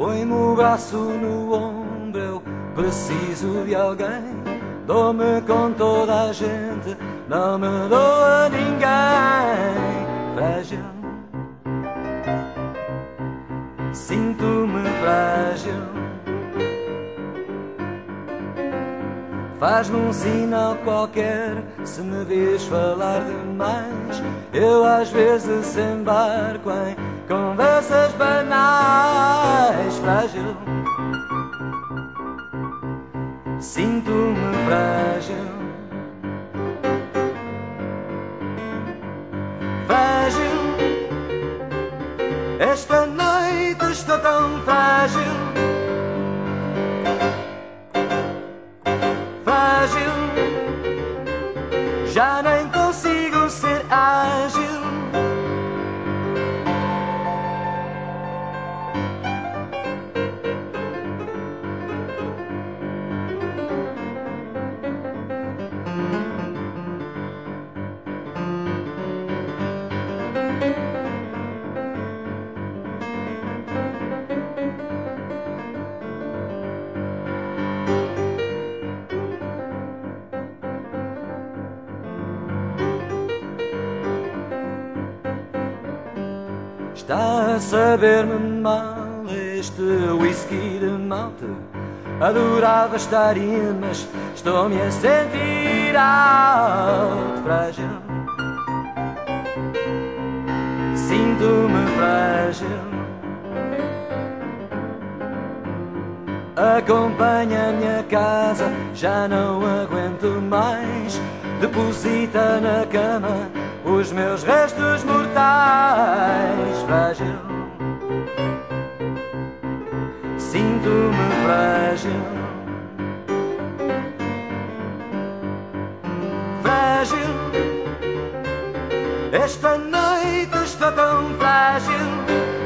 Põe-me o braço no ombro, eu preciso de alguém. Dou-me com toda a gente, não me dou a ninguém. Frágil, sinto-me frágil. Faz-me um sinal qualquer se me vês falar demais. Eu às vezes embarco em conversas banais. Frágil, Está a saber-me mal este whisky de malta. Adorava estar in, mas estou-me a sentir alto, frágil. Sinto-me frágil. Acompanha-me a casa, já não aguento mais. Deposita na cama os meus restos mortais. Frágil, sinto-me frágil. Frágil, esta noite estou tão frágil.